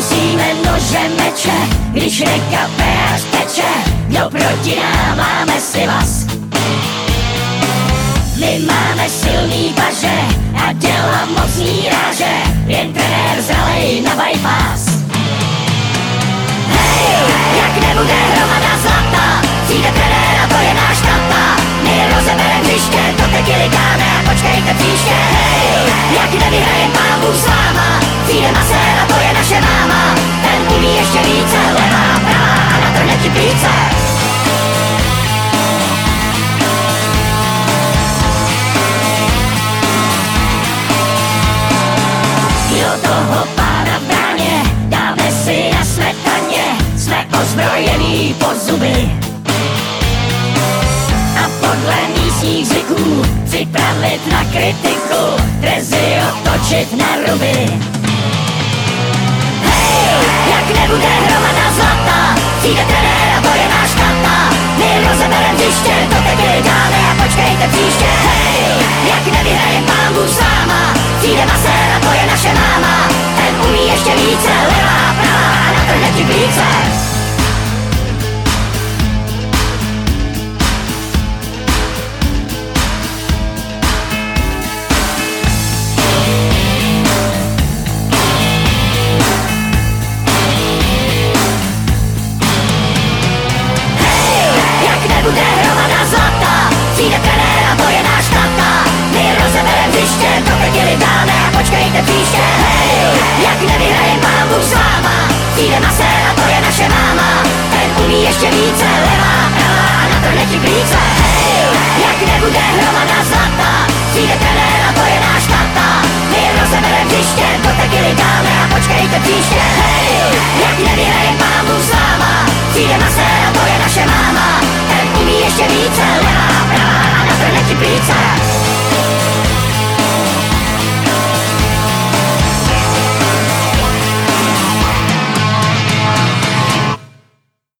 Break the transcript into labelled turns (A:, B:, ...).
A: Nemusíme nože meče, když řeka až teče. Kdo proti nám, máme si vás My máme silný paže a děláme po zuby. A podle místních zvyků připravit na kritiku, trezy otočit na ruby. Ulice, lewa, prawa, na to leci w lice Hej, jak nie budę, Roma nas